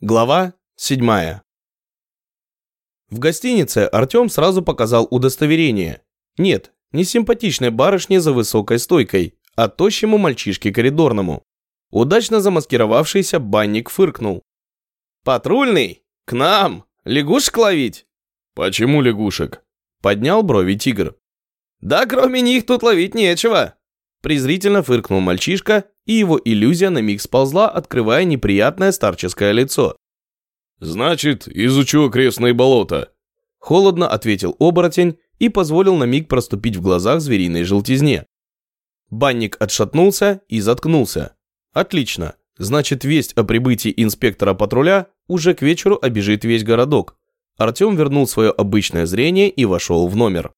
Глава 7. В гостинице Артем сразу показал удостоверение. Нет, не симпатичной барышне за высокой стойкой, а тощему мальчишке коридорному. Удачно замаскировавшийся банник фыркнул. «Патрульный? К нам! Лягушек ловить?» «Почему лягушек?» Поднял брови тигр. «Да кроме них тут ловить нечего!» Презрительно фыркнул мальчишка, и его иллюзия на миг сползла, открывая неприятное старческое лицо. «Значит, изучу окрестные болота», – холодно ответил оборотень и позволил на миг проступить в глазах звериной желтизне. Банник отшатнулся и заткнулся. «Отлично. Значит, весть о прибытии инспектора патруля уже к вечеру обежит весь городок». Артем вернул свое обычное зрение и вошел в номер.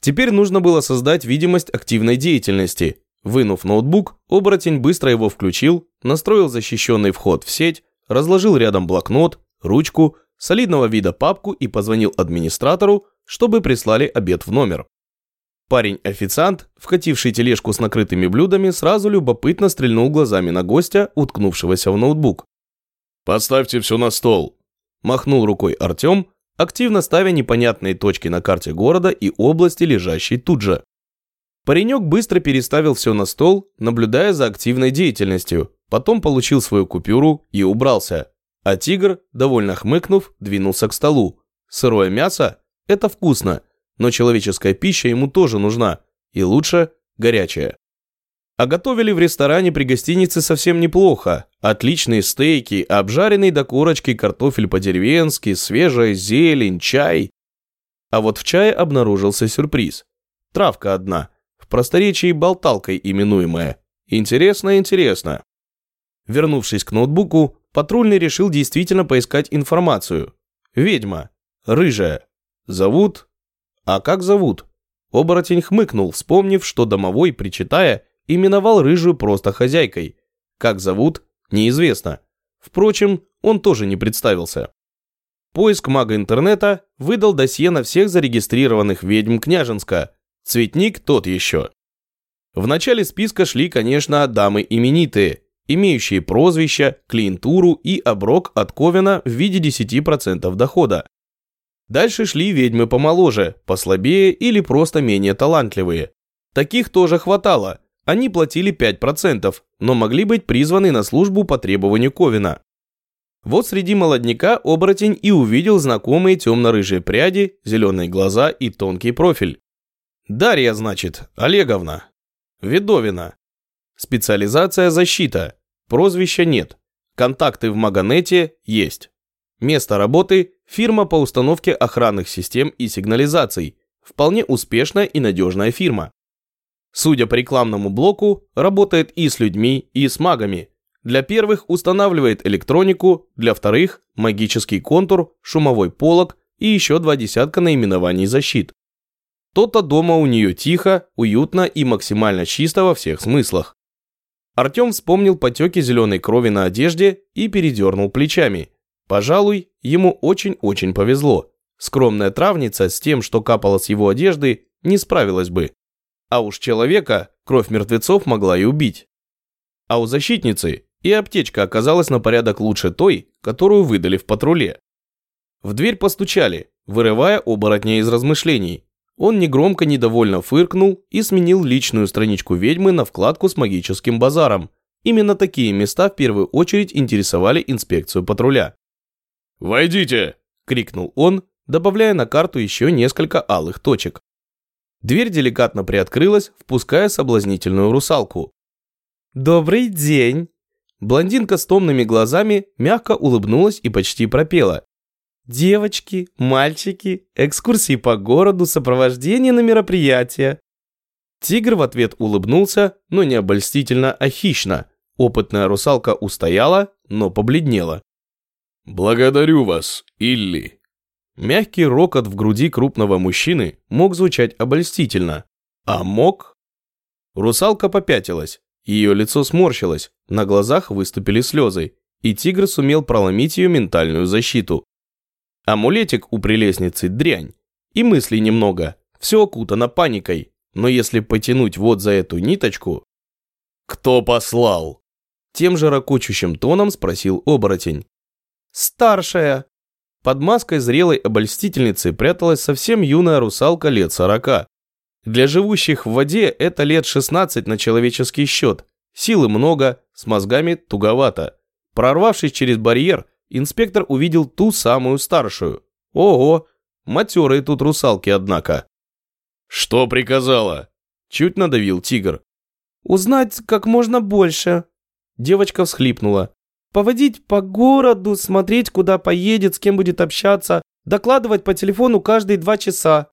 Теперь нужно было создать видимость активной деятельности. Вынув ноутбук, оборотень быстро его включил, настроил защищенный вход в сеть, разложил рядом блокнот, ручку, солидного вида папку и позвонил администратору, чтобы прислали обед в номер. Парень-официант, вкативший тележку с накрытыми блюдами, сразу любопытно стрельнул глазами на гостя, уткнувшегося в ноутбук. «Поставьте все на стол», – махнул рукой Артем, активно ставя непонятные точки на карте города и области, лежащей тут же. Паренек быстро переставил все на стол, наблюдая за активной деятельностью, потом получил свою купюру и убрался. А тигр, довольно хмыкнув, двинулся к столу. Сырое мясо – это вкусно, но человеческая пища ему тоже нужна, и лучше горячая. А готовили в ресторане при гостинице совсем неплохо. Отличные стейки, обжаренный до корочки картофель по-деревенски, свежая зелень, чай. А вот в чае обнаружился сюрприз. Травка одна, просторечии болталкой именуемая. Интересно, интересно. Вернувшись к ноутбуку, патрульный решил действительно поискать информацию. Ведьма. Рыжая. Зовут? А как зовут? Оборотень хмыкнул, вспомнив, что домовой, причитая, именовал рыжую просто хозяйкой. Как зовут, неизвестно. Впрочем, он тоже не представился. Поиск мага интернета выдал досье на всех зарегистрированных ведьм Княженска. Цветник тот еще. В начале списка шли, конечно, дамы именитые, имеющие прозвища, клиентуру и оброк от Ковена в виде 10% дохода. Дальше шли ведьмы помоложе, послабее или просто менее талантливые. Таких тоже хватало, они платили 5%, но могли быть призваны на службу по требованию Ковина. Вот среди молодняка оборотень и увидел знакомые темно-рыжие пряди, зеленые глаза и тонкий профиль. Дарья, значит, Олеговна. Ведовина. Специализация защита. Прозвища нет. Контакты в Маганете есть. Место работы – фирма по установке охранных систем и сигнализаций. Вполне успешная и надежная фирма. Судя по рекламному блоку, работает и с людьми, и с магами. Для первых устанавливает электронику, для вторых – магический контур, шумовой полог и еще два десятка наименований защит. То-то дома у нее тихо, уютно и максимально чисто во всех смыслах. Артем вспомнил потеки зеленой крови на одежде и передернул плечами. Пожалуй, ему очень-очень повезло. Скромная травница с тем, что капало с его одежды, не справилась бы. А уж человека кровь мертвецов могла и убить. А у защитницы и аптечка оказалась на порядок лучше той, которую выдали в патруле. В дверь постучали, вырывая оборотня из размышлений. Он негромко недовольно фыркнул и сменил личную страничку ведьмы на вкладку с магическим базаром. Именно такие места в первую очередь интересовали инспекцию патруля. «Войдите!» – крикнул он, добавляя на карту еще несколько алых точек. Дверь деликатно приоткрылась, впуская соблазнительную русалку. «Добрый день!» Блондинка с томными глазами мягко улыбнулась и почти пропела. «Девочки, мальчики, экскурсии по городу, сопровождение на мероприятия». Тигр в ответ улыбнулся, но не обольстительно, а хищно. Опытная русалка устояла, но побледнела. «Благодарю вас, Илли», Мягкий рокот в груди крупного мужчины мог звучать обольстительно. А мог? Русалка попятилась, ее лицо сморщилось, на глазах выступили слезы, и тигр сумел проломить ее ментальную защиту. Амулетик у прелестницы дрянь, и мыслей немного, все окутано паникой, но если потянуть вот за эту ниточку... «Кто послал?» Тем же ракочущим тоном спросил оборотень. Старшая. Под маской зрелой обольстительницы пряталась совсем юная русалка лет сорока. Для живущих в воде это лет 16 на человеческий счет. Силы много, с мозгами туговато. Прорвавшись через барьер, инспектор увидел ту самую старшую. Ого, матерые тут русалки, однако. «Что приказала?» Чуть надавил тигр. Узнать как можно больше. Девочка всхлипнула. Поводить по городу, смотреть, куда поедет, с кем будет общаться, докладывать по телефону каждые два часа.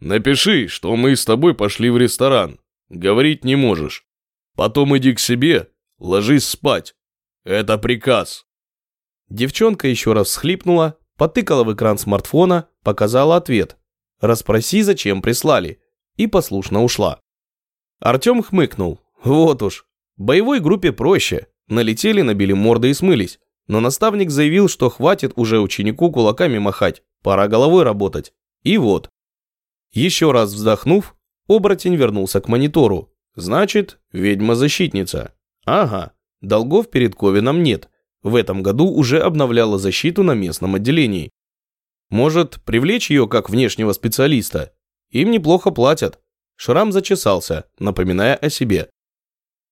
Напиши, что мы с тобой пошли в ресторан. Говорить не можешь. Потом иди к себе, ложись спать. Это приказ. Девчонка еще раз всхлипнула, потыкала в экран смартфона, показала ответ. Расспроси, зачем прислали. И послушно ушла. Артем хмыкнул. Вот уж. Боевой группе проще. Налетели, набили морды и смылись. Но наставник заявил, что хватит уже ученику кулаками махать. Пора головой работать. И вот. Еще раз вздохнув, оборотень вернулся к монитору. Значит, ведьма-защитница. Ага, долгов перед Ковином нет. В этом году уже обновляла защиту на местном отделении. Может, привлечь ее как внешнего специалиста? Им неплохо платят. Шрам зачесался, напоминая о себе.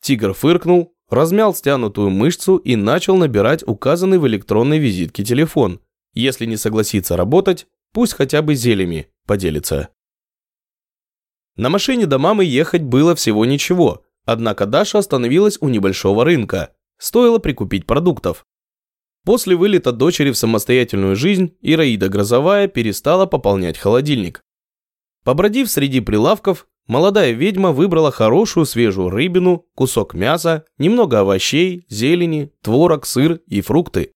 Тигр фыркнул, размял стянутую мышцу и начал набирать указанный в электронной визитке телефон. Если не согласится работать, пусть хотя бы зельями поделится. На машине до мамы ехать было всего ничего, однако Даша остановилась у небольшого рынка. Стоило прикупить продуктов. После вылета дочери в самостоятельную жизнь Ираида Грозовая перестала пополнять холодильник. Побродив среди прилавков, молодая ведьма выбрала хорошую свежую рыбину, кусок мяса, немного овощей, зелени, творог, сыр и фрукты.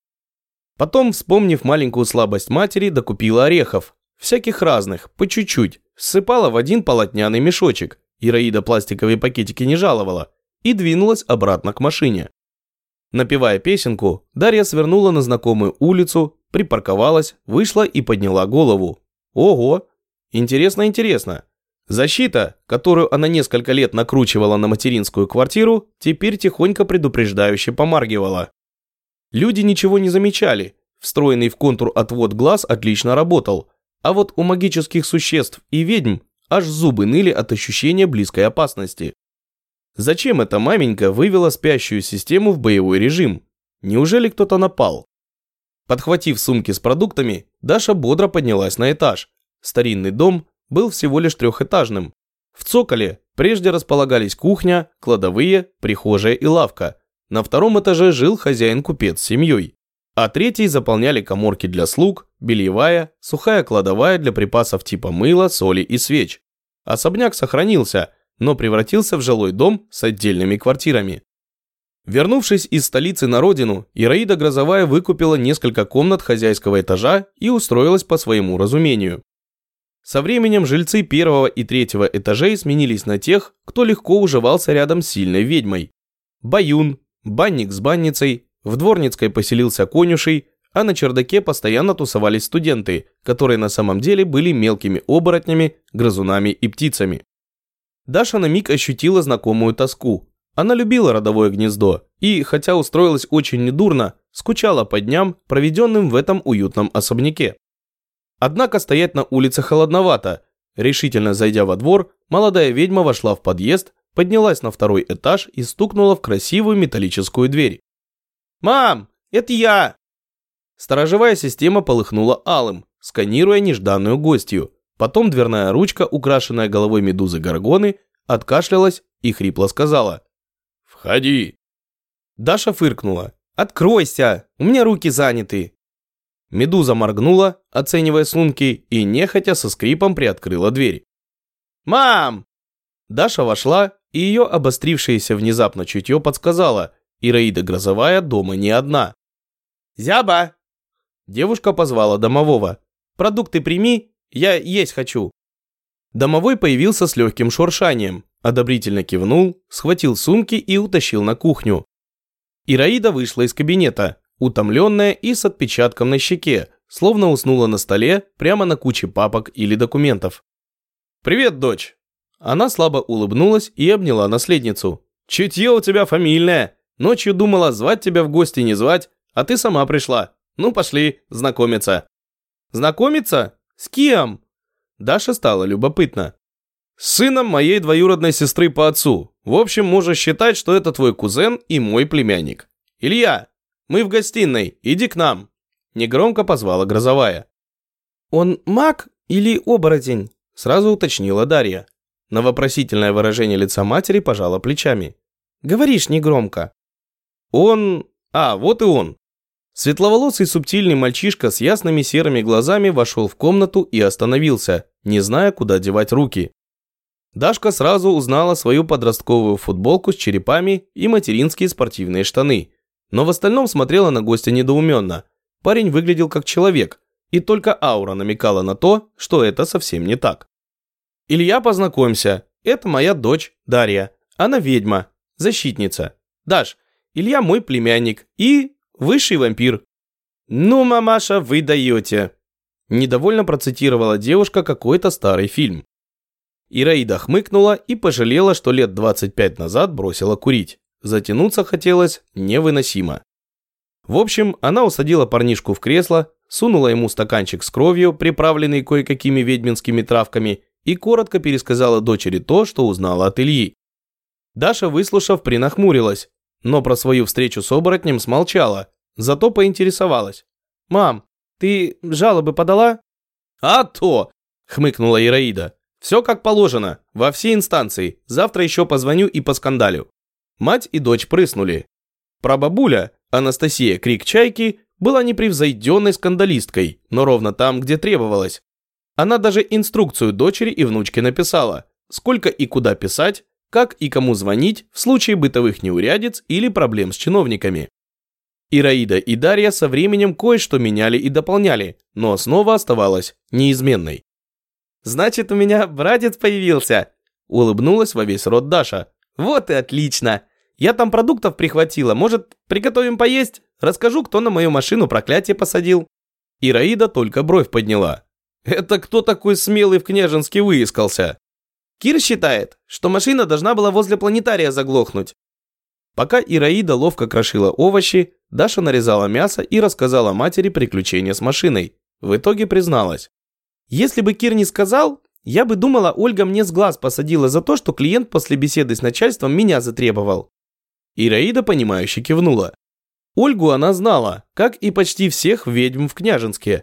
Потом, вспомнив маленькую слабость матери, докупила орехов. Всяких разных, по чуть-чуть. Ссыпала в один полотняный мешочек. Ираида пластиковые пакетики не жаловала. И двинулась обратно к машине. Напевая песенку, Дарья свернула на знакомую улицу, припарковалась, вышла и подняла голову. Ого! Интересно, интересно. Защита, которую она несколько лет накручивала на материнскую квартиру, теперь тихонько предупреждающе помаргивала. Люди ничего не замечали. Встроенный в контур отвод глаз отлично работал. А вот у магических существ и ведьм аж зубы ныли от ощущения близкой опасности. Зачем эта маменька вывела спящую систему в боевой режим? Неужели кто-то напал? Подхватив сумки с продуктами, Даша бодро поднялась на этаж. Старинный дом был всего лишь трехэтажным. В цоколе прежде располагались кухня, кладовые, прихожая и лавка. На втором этаже жил хозяин-купец с семьей. А третий заполняли коморки для слуг, бельевая, сухая кладовая для припасов типа мыла, соли и свеч. Особняк сохранился, но превратился в жилой дом с отдельными квартирами. Вернувшись из столицы на родину, Ираида Грозовая выкупила несколько комнат хозяйского этажа и устроилась по своему разумению. Со временем жильцы первого и третьего этажей сменились на тех, кто легко уживался рядом с сильной ведьмой. Баюн, банник с банницей, в Дворницкой поселился конюшей, а на чердаке постоянно тусовались студенты, которые на самом деле были мелкими оборотнями, грызунами и птицами. Даша на миг ощутила знакомую тоску. Она любила родовое гнездо и, хотя устроилась очень недурно, скучала по дням, проведенным в этом уютном особняке. Однако стоять на улице холодновато. Решительно зайдя во двор, молодая ведьма вошла в подъезд, поднялась на второй этаж и стукнула в красивую металлическую дверь. «Мам, это я!» Сторожевая система полыхнула алым, сканируя нежданную гостью. Потом дверная ручка, украшенная головой медузы Горгоны, откашлялась и хрипло сказала. «Входи!» Даша фыркнула. «Откройся! У меня руки заняты!» Медуза моргнула, оценивая сумки, и нехотя со скрипом приоткрыла дверь. «Мам!» Даша вошла, и ее обострившееся внезапно чутье подсказала. Ираида Грозовая дома не одна. «Зяба!» Девушка позвала домового. «Продукты прими, я есть хочу». Домовой появился с легким шуршанием, одобрительно кивнул, схватил сумки и утащил на кухню. Ираида вышла из кабинета, утомленная и с отпечатком на щеке, словно уснула на столе прямо на куче папок или документов. «Привет, дочь!» Она слабо улыбнулась и обняла наследницу. «Чутье у тебя фамильное. Ночью думала звать тебя в гости не звать, а ты сама пришла. Ну, пошли, знакомиться. Знакомиться? С кем? Даша стала любопытна. С сыном моей двоюродной сестры по отцу. В общем, можешь считать, что это твой кузен и мой племянник. Илья, мы в гостиной, иди к нам. Негромко позвала Грозовая. Он маг или оборотень? Сразу уточнила Дарья. На вопросительное выражение лица матери пожала плечами. Говоришь негромко. Он... А, вот и он. Светловолосый субтильный мальчишка с ясными серыми глазами вошел в комнату и остановился, не зная, куда девать руки. Дашка сразу узнала свою подростковую футболку с черепами и материнские спортивные штаны. Но в остальном смотрела на гостя недоуменно. Парень выглядел как человек, и только аура намекала на то, что это совсем не так. «Илья, познакомься, это моя дочь Дарья. Она ведьма, защитница. Даш, Илья мой племянник и Высший вампир. Ну, мамаша, вы даете. Недовольно процитировала девушка какой-то старый фильм. Ираида хмыкнула и пожалела, что лет 25 назад бросила курить. Затянуться хотелось невыносимо. В общем, она усадила парнишку в кресло, сунула ему стаканчик с кровью, приправленный кое-какими ведьминскими травками, и коротко пересказала дочери то, что узнала от Ильи. Даша, выслушав, принахмурилась, но про свою встречу с оборотнем смолчала, зато поинтересовалась. «Мам, ты жалобы подала?» «А то!» – хмыкнула Ираида. «Все как положено, во все инстанции. Завтра еще позвоню и поскандалю». Мать и дочь прыснули. Прабабуля, Анастасия Крик Чайки, была непревзойденной скандалисткой, но ровно там, где требовалось. Она даже инструкцию дочери и внучке написала, сколько и куда писать, как и кому звонить в случае бытовых неурядиц или проблем с чиновниками. Ираида и Дарья со временем кое-что меняли и дополняли, но основа оставалась неизменной. «Значит, у меня братец появился!» – улыбнулась во весь рот Даша. «Вот и отлично! Я там продуктов прихватила, может, приготовим поесть? Расскажу, кто на мою машину проклятие посадил». Ираида только бровь подняла. «Это кто такой смелый в Княжинске выискался?» Кир считает, что машина должна была возле планетария заглохнуть. Пока Ираида ловко крошила овощи, Даша нарезала мясо и рассказала матери приключения с машиной. В итоге призналась. Если бы Кир не сказал, я бы думала, Ольга мне с глаз посадила за то, что клиент после беседы с начальством меня затребовал. Ираида, понимающе кивнула. Ольгу она знала, как и почти всех ведьм в Княжинске.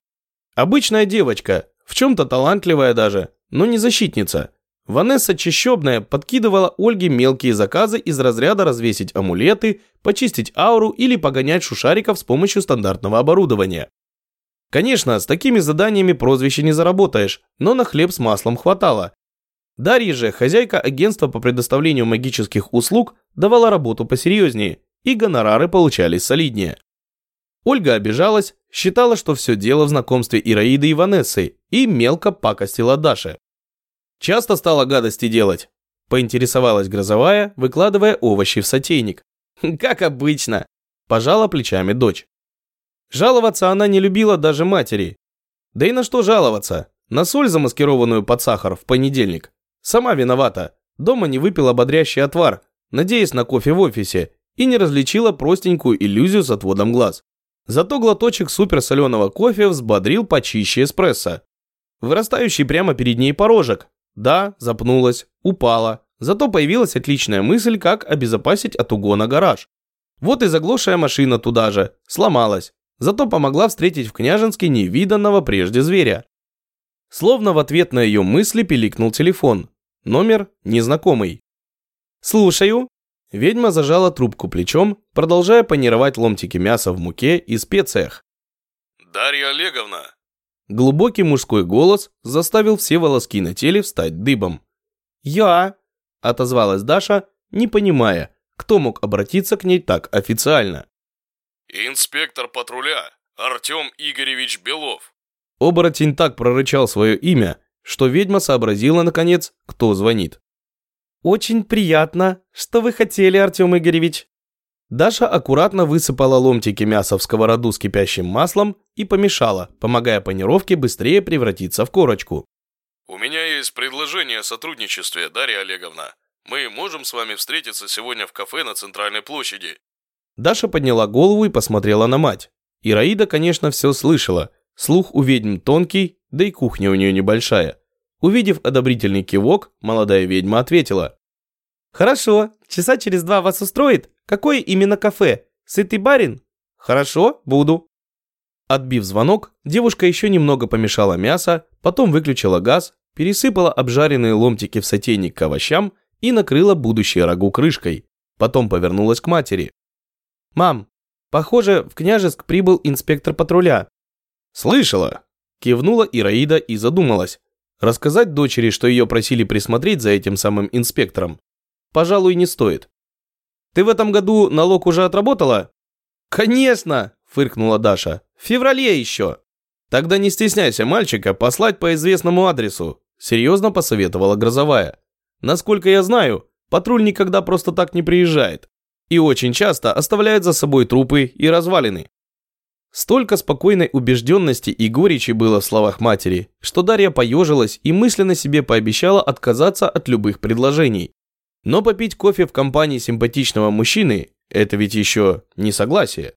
Обычная девочка, в чем-то талантливая даже, но не защитница. Ванесса Чищебная подкидывала Ольге мелкие заказы из разряда развесить амулеты, почистить ауру или погонять шушариков с помощью стандартного оборудования. Конечно, с такими заданиями прозвище не заработаешь, но на хлеб с маслом хватало. Дарья же, хозяйка агентства по предоставлению магических услуг, давала работу посерьезнее, и гонорары получались солиднее. Ольга обижалась, считала, что все дело в знакомстве Ираиды и Ванессы, и мелко пакостила Даше. Часто стала гадости делать?» Поинтересовалась Грозовая, выкладывая овощи в сотейник. «Как обычно», – пожала плечами дочь. Жаловаться она не любила даже матери. Да и на что жаловаться? На соль, замаскированную под сахар, в понедельник. Сама виновата. Дома не выпила бодрящий отвар, надеясь на кофе в офисе, и не различила простенькую иллюзию с отводом глаз. Зато глоточек суперсоленого кофе взбодрил почище эспрессо. Вырастающий прямо перед ней порожек, да, запнулась, упала. Зато появилась отличная мысль, как обезопасить от угона гараж. Вот и заглохшая машина туда же, сломалась. Зато помогла встретить в Княжинске невиданного прежде зверя. Словно в ответ на ее мысли пиликнул телефон. Номер незнакомый. «Слушаю». Ведьма зажала трубку плечом, продолжая панировать ломтики мяса в муке и специях. «Дарья Олеговна, Глубокий мужской голос заставил все волоски на теле встать дыбом. «Я!» – отозвалась Даша, не понимая, кто мог обратиться к ней так официально. «Инспектор патруля Артем Игоревич Белов». Оборотень так прорычал свое имя, что ведьма сообразила, наконец, кто звонит. «Очень приятно. Что вы хотели, Артем Игоревич?» Даша аккуратно высыпала ломтики мяса в сковороду с кипящим маслом и помешала, помогая панировке быстрее превратиться в корочку. «У меня есть предложение о сотрудничестве, Дарья Олеговна. Мы можем с вами встретиться сегодня в кафе на Центральной площади». Даша подняла голову и посмотрела на мать. Ираида, конечно, все слышала. Слух у ведьм тонкий, да и кухня у нее небольшая. Увидев одобрительный кивок, молодая ведьма ответила. «Хорошо, часа через два вас устроит? Какое именно кафе? Сытый барин? Хорошо, буду». Отбив звонок, девушка еще немного помешала мясо, потом выключила газ, пересыпала обжаренные ломтики в сотейник к овощам и накрыла будущее рагу крышкой. Потом повернулась к матери. «Мам, похоже, в Княжеск прибыл инспектор патруля». «Слышала?» Кивнула Ираида и задумалась. Рассказать дочери, что ее просили присмотреть за этим самым инспектором? Пожалуй, не стоит. «Ты в этом году налог уже отработала?» «Конечно!» – фыркнула Даша. «В феврале еще!» «Тогда не стесняйся мальчика послать по известному адресу», – серьезно посоветовала Грозовая. «Насколько я знаю, патруль никогда просто так не приезжает и очень часто оставляет за собой трупы и развалины. Столько спокойной убежденности и горечи было в словах матери, что Дарья поежилась и мысленно себе пообещала отказаться от любых предложений. Но попить кофе в компании симпатичного мужчины – это ведь еще не согласие.